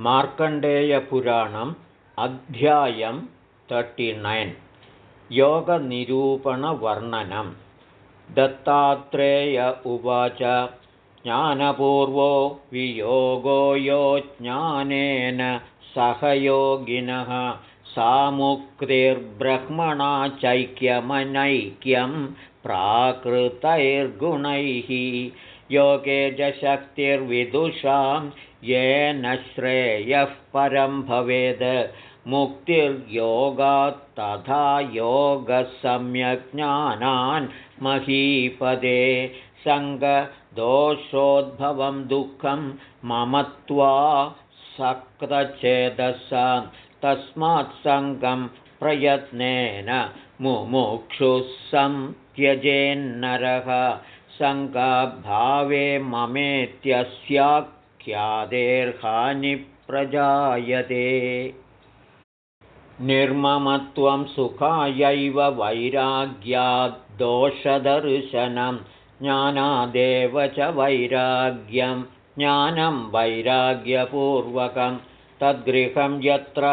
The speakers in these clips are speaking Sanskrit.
मार्कण्डेयपुराणम् अध्यायं तर्टिनैन् योगनिरूपणवर्णनं. दत्तात्रेय उवाच ज्ञानपूर्वो वियोगो यो ज्ञानेन सहयोगिनः सामुक्तिर्ब्रह्मणा चैक्यमनैक्यं प्राकृतैर्गुणैः योगे च शक्तिर्विदुषां येन श्रेयः परं भवेद्। मुक्तिर्योगात् तथा योगसम्यग्ज्ञानान् महीपदे। सङ्गदोषोद्भवं दुःखं ममत्वा सक्तचेदसां। तस्मात् सङ्गं प्रयत्नेन मुमुक्षुः त्यजेन्नरः सङ्गभावे ममेत्यस्याख्यादेर्हानिप्रजायते निर्ममत्वं सुखायैव वैराग्याद्दोषदर्शनं ज्ञानादेव च वैराग्यं ज्ञानं वैराग्यपूर्वकं तद्गृहं यत्र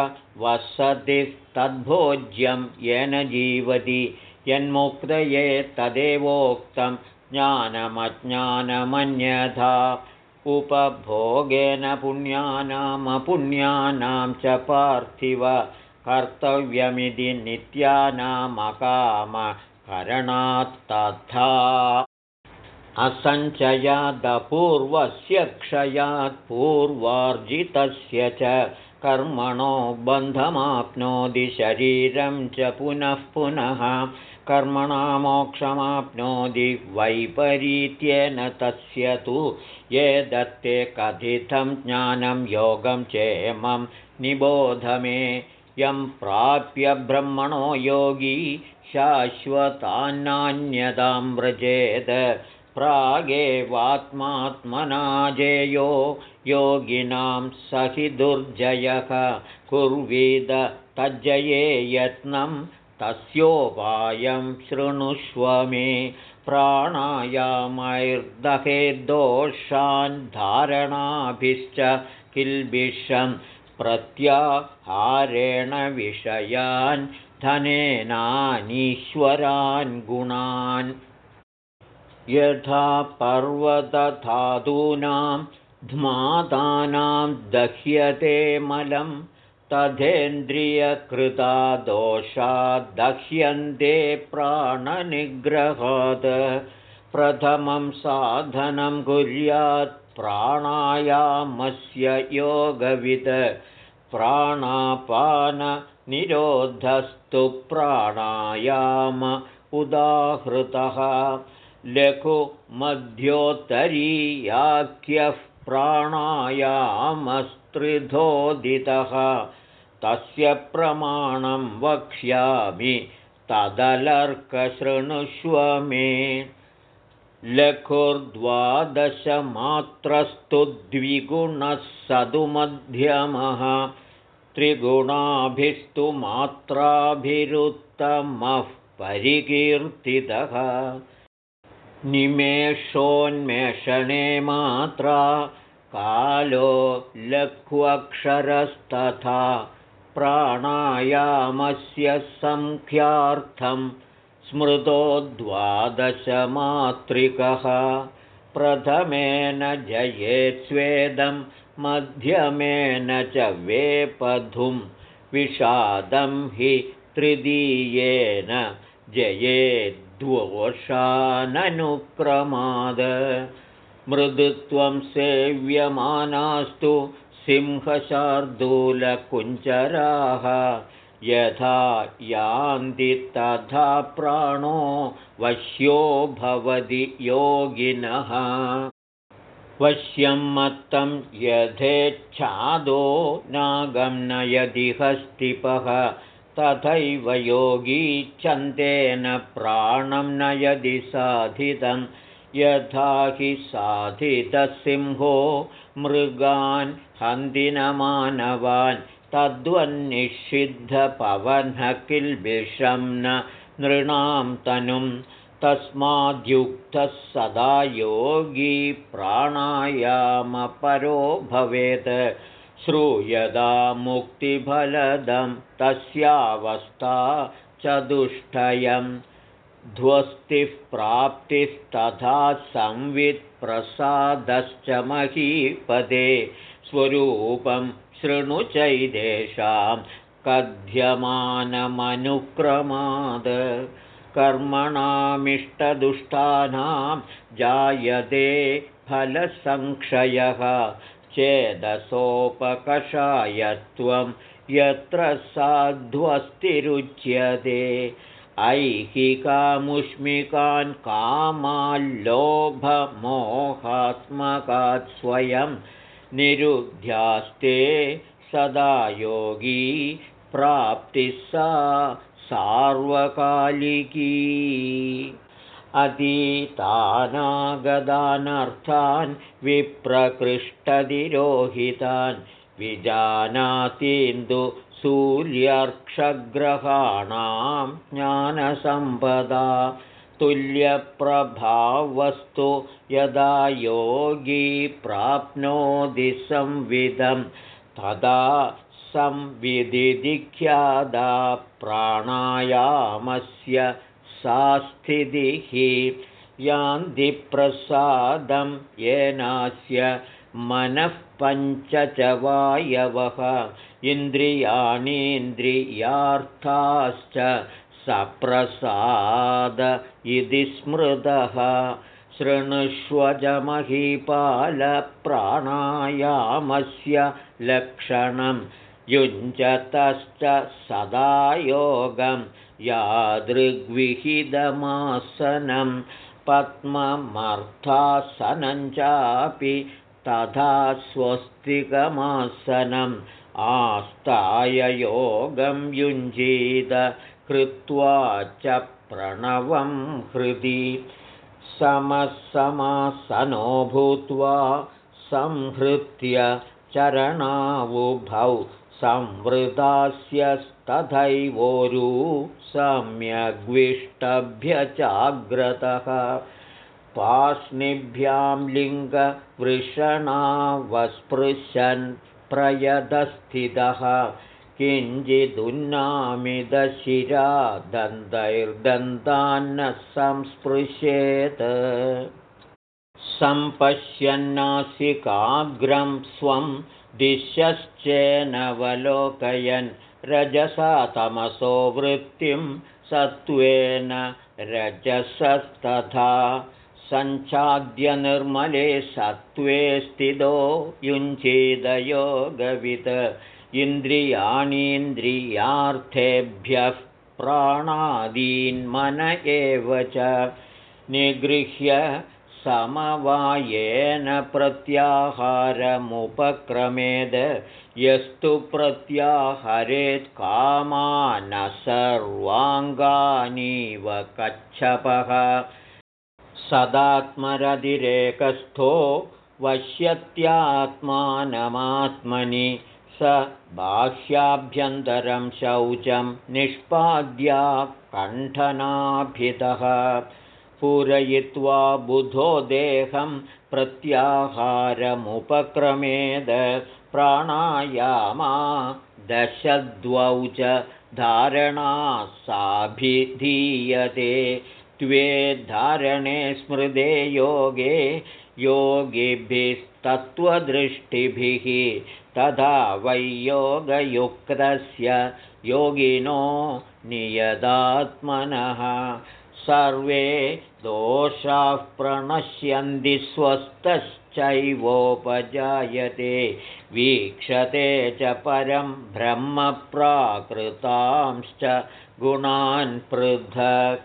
वसतिस्तद्भोज्यं येन जीवति यन्मुक्तये तदेवोक्तं ज्ञानमज्ञानमन्यथा उपभोगेन पुण्यानामपुण्यानां च पार्थिव कर्तव्यमिति नित्यानामकामकरणात्तथा असञ्चयादपूर्वस्य क्षयात् पूर्वार्जितस्य च कर्मणो बन्धमाप्नोति शरीरं च पुनः पुनः कर्मणा मोक्षमाप्नोति वैपरीत्येन तस्य तु ये दत्ते कथितं ज्ञानं योगं चेमं निबोध मे। यं प्राप्य ब्रह्मणो योगी शाश्वतान्नान्यतां व्रजेद। प्रागेवात्मात्मना जेयो योगिनां हि दुर्जयः कुर्वीद तज्जये यत्नं तस्योपायं शृणुष्व मे प्राणायामैर्दहेर्दोषान् धारणाभिश्च किल्बिषं प्रत्याहारेण विषयान् धनेनानीश्वरान् गुणान्। यथा पर्वतधातूनां ध्मातानां दह्यते मलं तथेन्द्रियकृता दोषा दह्यन्ते प्राणनिग्रहात्। प्रथमं साधनं कुर्यात् प्राणायामस्य योगविद प्राणापाननिरोधस्तु प्राणायाम उदाहृतः। लघुमध्योत्तरीयाख्यः प्राणायामस्त्रिधोदितः। तस्य प्रमाणं वक्ष्यामि तदलर्कशृणुष्व मे। लघुर्द्वादशमात्रस्तु द्विगुणः सदुमध्यमः। त्रिगुणाभिस्तु मात्राभिरुत्तमः परिकीर्तितः निमेषोन्मेषणे मात्रा कालो लघ्वक्षरस्तथा प्राणायामस्य सङ्ख्यार्थं स्मृतो द्वादशमातृकः प्रथमेन जयेत्स्वेदं मध्यमेन च वेपधुं विषादं हि तृतीयेन जयेद्वोषाननुक्रमाद मृदुत्वं सेव्यमानास्तु सिंहशार्दूलकुञ्जराः। यथा यान्ति तथा प्राणो वश्यो भवति योगिनः। वश्यं मत्तं यथेच्छादो नागं नयदि हस्तिपः तथैव योगी छन्देन प्राणं नयदि साधितं। यथा हि साधितसिंहो मृगान् हन्दिनमानवान् तद्वन्निषिद्धपवनः किल्बिषं न नृणां तनुं। तस्माद्युक्तः सदा योगी प्राणायामपरो भवेत् श्रूयदा मुक्तिफलदं तस्यावस्था चतुष्टयं ध्वस्तिः प्राप्तिस्तथा संवित्प्रसादश्च महीपदे। स्वरूपं शृणु चैदेशां कथ्यमानमनुक्रमाद। कर्मणामिष्टदुष्टानां जायते फलसंक्षयः चेदसोपकषायत्वं यत्र साध्वस्तिरुच्यते। ऐहिकामुष्मिकान् कामाल्लोभमोहात्मकात् स्वयं निरुध्यास्ते सदा योगी प्राप्तिः सा सार्वकालिकी अतीतानागदानर्थान् विजानातीन्दु सूर्यर्क्षग्रहाणां ज्ञानसम्पदा तुल्यप्रभावस्तु यदा योगी प्राप्नोति संविदं तदा संविधिख्यादा प्राणायामस्य सा स्थितिः यान्धिप्रसादं येनास्य मनः पञ्च च वायवः इन्द्रियाणीन्द्रियार्थाश्च सप्रसाद इति स्मृतः शृणुष्वजमहीपालप्राणायामस्य लक्षणं युञ्जतश्च सदा योगं यादृग्विहितमासनं पद्ममर्थासनं चापि तथा स्वस्तिकमासनम् आस्ताय योगं युञ्जीत कृत्वा च प्रणवं हृदि समसमासनो भूत्वा संहृत्य चरणावुभौ संवृतास्यस्तथैवोरु सम्यग्विष्टभ्य चाग्रतः लिङ्गवृषणावस्पृशन् प्रयदस्थितः किञ्चिदुन्नामिदशिरा दन्तैर्दन्तान्न संस्पृशेत् सम्पश्यन्नासिकाग्रं स्वं दिश्यश्चेनवलोकयन् रजसा तमसो वृत्तिं सत्त्वेन रजसस्तथा सञ्चाद्यनिर्मले सत्त्वे स्थितो युञ्चेदयोगवित् इन्द्रियाणीन्द्रियार्थेभ्यः प्राणादीन्मन एव च निगृह्य समवायेन प्रत्याहारमुपक्रमेद यस्तु प्रत्याहरेत् कामान सर्वाङ्गानीव कच्छपः। सदात्मरधिरेकस्थो वश्यत्यात्मानमात्मनि स बाह्याभ्यन्तरं शौचं निष्पाद्या कण्ठनाभितः पूरयित्वा बुधो देहं प्रत्याहारमुपक्रमेद प्राणायामा दशद्वौ च धारणा साभिधीयते। त्वे धारणे स्मृदे योगे योगिभिस्तत्त्वदृष्टिभिः तथा वै योगयुक्तस्य योगिनो नियदात्मनः सर्वे दोषाः प्रणश्यन्ति स्वस्थश्चैवोपजायते वीक्षते च परं ब्रह्मप्राकृतांश्च गुणान् पृथक्।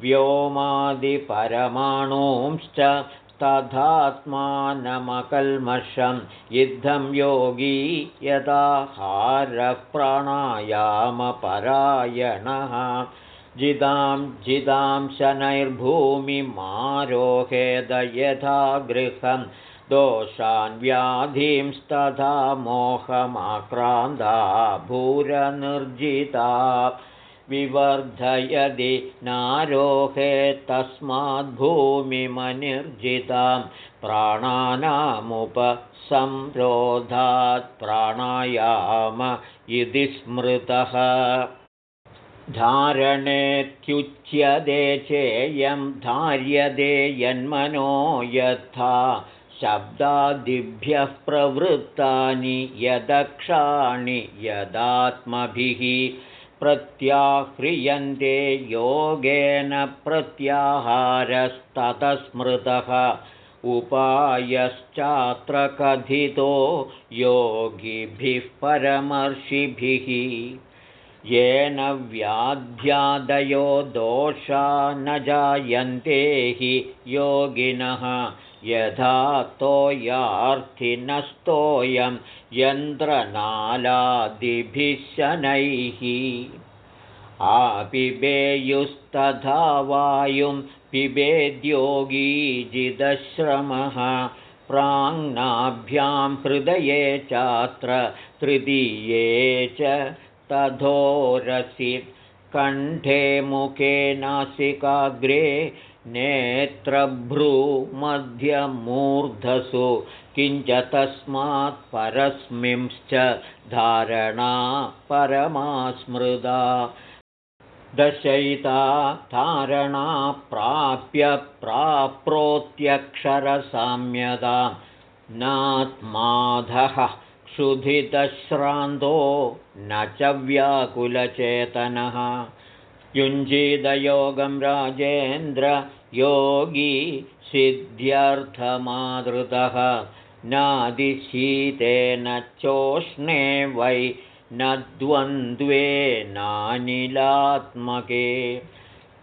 व्योमादिपरमाणूंश्च तथात्मानमकल्मषं। युद्धं योगी यदाहारः प्राणायामपरायणः जिदां जिदां शनैर्भूमिमारोहेद यथा गृहं दोषान् व्याधींस्तथा मोहमाक्रान्ता भूरनिर्जिता विवर्धयदि नारोहे तस्माद्भूमिमनिर्जितां प्राणानामुपसंरोधात् प्राणायाम इति स्मृतः धारणेत्युच्यते चेयं धार्यते यन्मनो यथा शब्दादिभ्यः प्रवृत्तानि यदक्षाणि यदात्मभिः प्रत्याह्रियन्ते योगेन प्रत्याहारस्ततस्मृतः उपायश्चात्र कथितो योगिभिः परमर्षिभिः येन व्याध्यादयो दोषा न जायन्ते हि योगिनः। यथा तोयार्थिनस्तोऽयं यन्त्रनालादिभिः शनैः आपिबेयुस्तथा वायुं पिबेद्योगीजिदश्रमः। प्राङ्नाभ्यां हृदये चात्र तृतीये च तथोरसि कण्ठे मुखे नासिकाग्रे नेत्रभ्रूमध्यमूर्धसु किञ्च तस्मात् परस्मिंश्च धारणा परमास्मृदा। दशयिता धारणा प्राप्य प्राप्रोत्यक्षरसाम्यदा नात्माधः क्षुधितश्रान्तो न च व्याकुलचेतनः। युञ्जीदयोगं राजेन्द्र योगी सिद्ध्यर्थमादृतः। नादिशीतेन चोष्णे वै न द्वन्द्वे नानिलात्मके।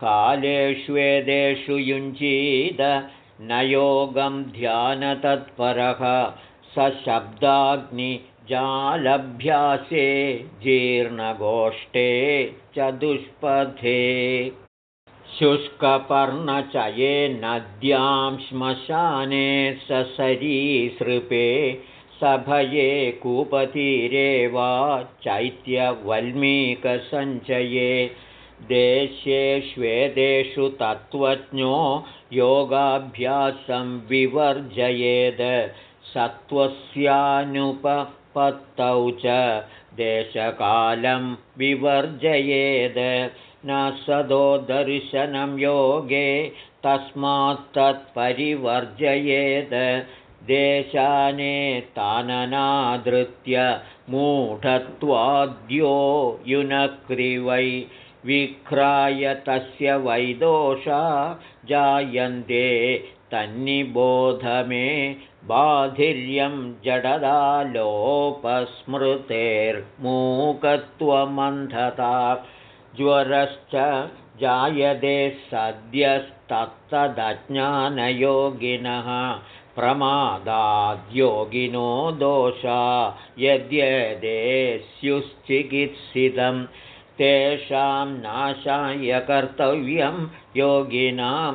कालेष्वेदेषु युञ्जीद न योगं ध्यानतत्परः स शब्दाग्निजालभ्यासे जीर्णगोष्ठे चतुष्पथे शुष्कपर्णचये नद्यां श्मशाने ससरीसृपे सभये कूपतीरे वा चैत्यवल्मीकसञ्चये। देशेष्वेदेषु तत्त्वज्ञो योगाभ्यासं विवर्जयेद् सत्त्वस्यानुपपत्तौ च देशकालं विवर्जयेद् न सदो दर्शनं योगे तस्मात्तत्परिवर्जयेद् देशाने ताननादृत्य मूढत्वाद्यो युनक्रिवै विक्राय तस्य वैदोषा जायन्ते तन्निबोधमे बाधिर्यं जडदालोपस्मृतेर्मूकत्वमन्धता ज्वरश्च जायते सद्यस्तत्तदज्ञानयोगिनः प्रमादाद्योगिनो दोषा यद्यदे स्युश्चिकित्सितं तेषां नाशाय कर्तव्यं योगिनां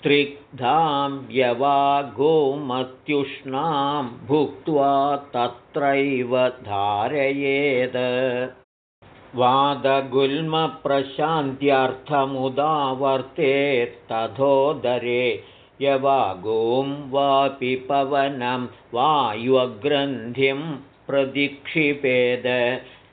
तन्निबोधमे स्त्रिग्धां यवागोमत्युष्णां भुक्त्वा तत्रैव धारयेत् वादगुल्मप्रशान्त्यर्थमुदावर्तेत्तथोदरे यवागों वापि पवनं वायुग्रन्थिं प्रदिक्षिपेद।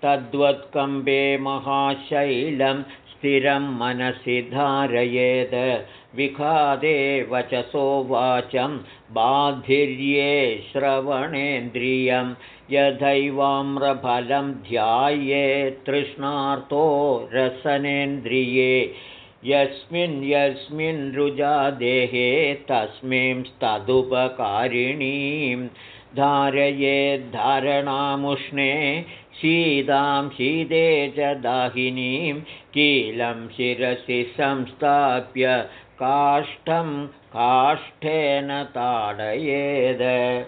तद्वत्कम्बे महाशैलं स्थिरं मनसि धारयेत् विखादे वचसो वाचं बाधिर्ये श्रवणेन्द्रियं। यथैवाम्रफलं ध्याये तृष्णार्तो रसनेन्द्रिये। यस्मिन् यस्मिन् रुजादेहे तस्मिंस्तदुपकारिणीं धारयेद्धारणामुष्णे शीतां शीते च दाहिनीं कीलं शिरसि संस्थाप्य काष्ठं काष्ठेन ताडयेद्।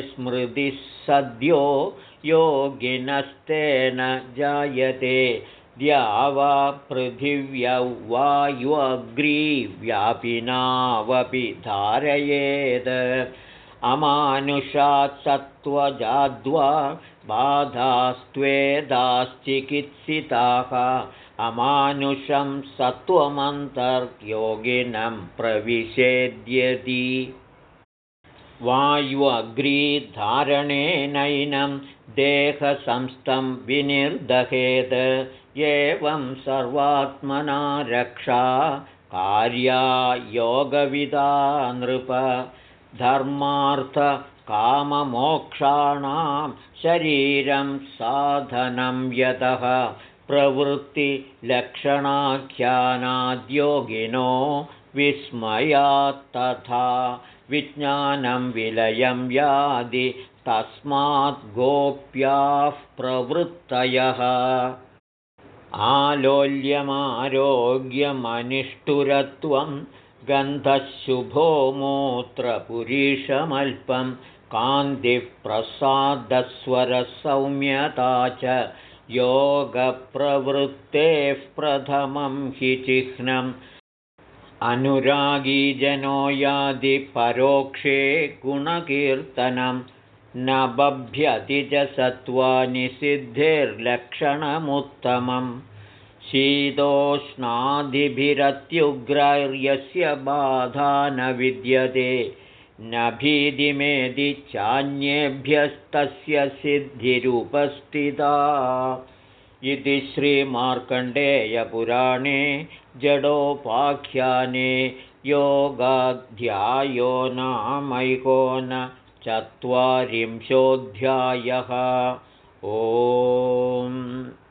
स्मृतिः सद्यो योगिनस्तेन जायते। द्यावा पृथिव्यौ वायुग्रीव्यापिनावपि धारयेद् अमानुषात् सत्त्वजाद्वा बाधास्त्वेदाश्चिकित्सिताः अमानुषं सत्त्वमन्तर्योगिनं प्रविशेद्यति वायुअग्रीधारणेनैनं देहसंस्थं विनिर्दहेत् एवं सर्वात्मना रक्षा कार्या योगविदा नृप धर्मार्थकाममोक्षाणां शरीरं साधनं यतः प्रवृत्तिलक्षणाख्यानाद्योगिनो विस्मयात्तथा विज्ञानं विलयं यादि तस्मात् गोप्याः प्रवृत्तयः। आलोल्यमारोग्यमनिष्ठुरत्वं गन्धशुभो मूत्रपुरीशमल्पं कान्तिप्रसादस्वरसौम्यता च योगप्रवृत्तेः प्रथमं हि चिह्नम्। अनुरागीजनो यादिपरोक्षे गुणकीर्तनं न बभ्यति च सत्त्वानि सिद्धिर्लक्षणमुत्तमम् शीतोष्णादिभिरत्युग्रैर्यस्य बाधा न विद्यते। न भीतिमेदि चान्येभ्यस्तस्य सिद्धिरुपस्थिता। इति श्रीमार्कण्डेयपुराणे जडोपाख्याने योगाध्यायो चत्वारिंशोऽध्यायः। ओ